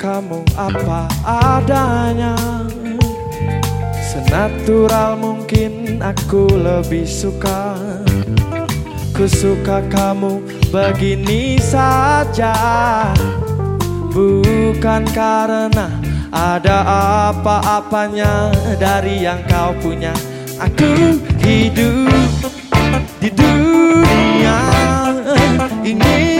kamu apa adanya. Senatural mungkin aku lebih suka. Ku suka kamu begini saja. Bukan karena ada apa-apanya dari yang kau punya. Aku hidup di dunia Ingin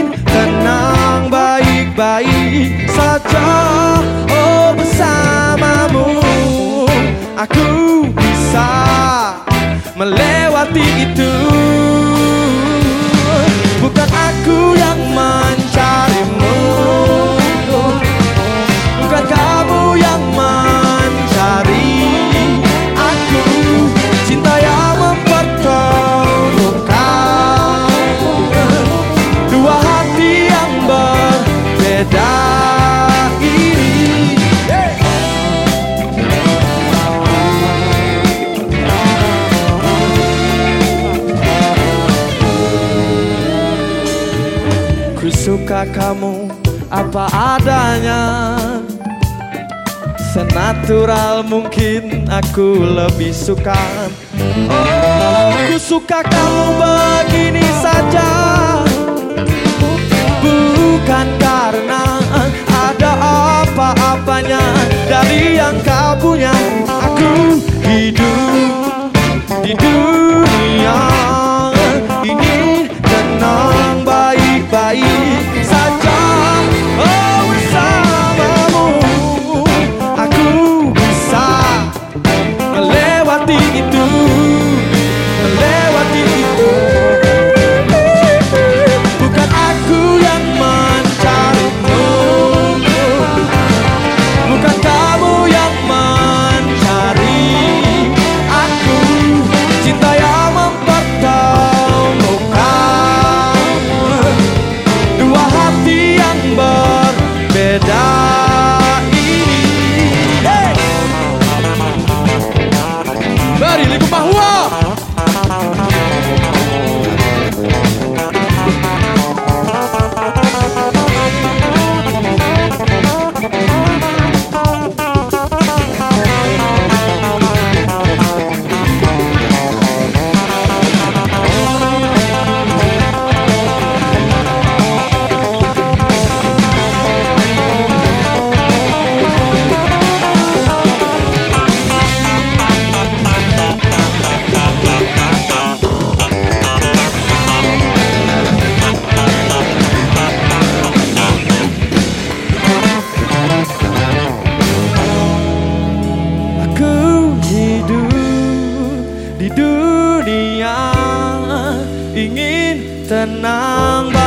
itu. Bukan aku yang mencarimu suka kamu apa adanya? Senatural mungkin aku lebih suka. Oh, ku suka kamu begini saja. Bukan karena di dunia. Ingin tenang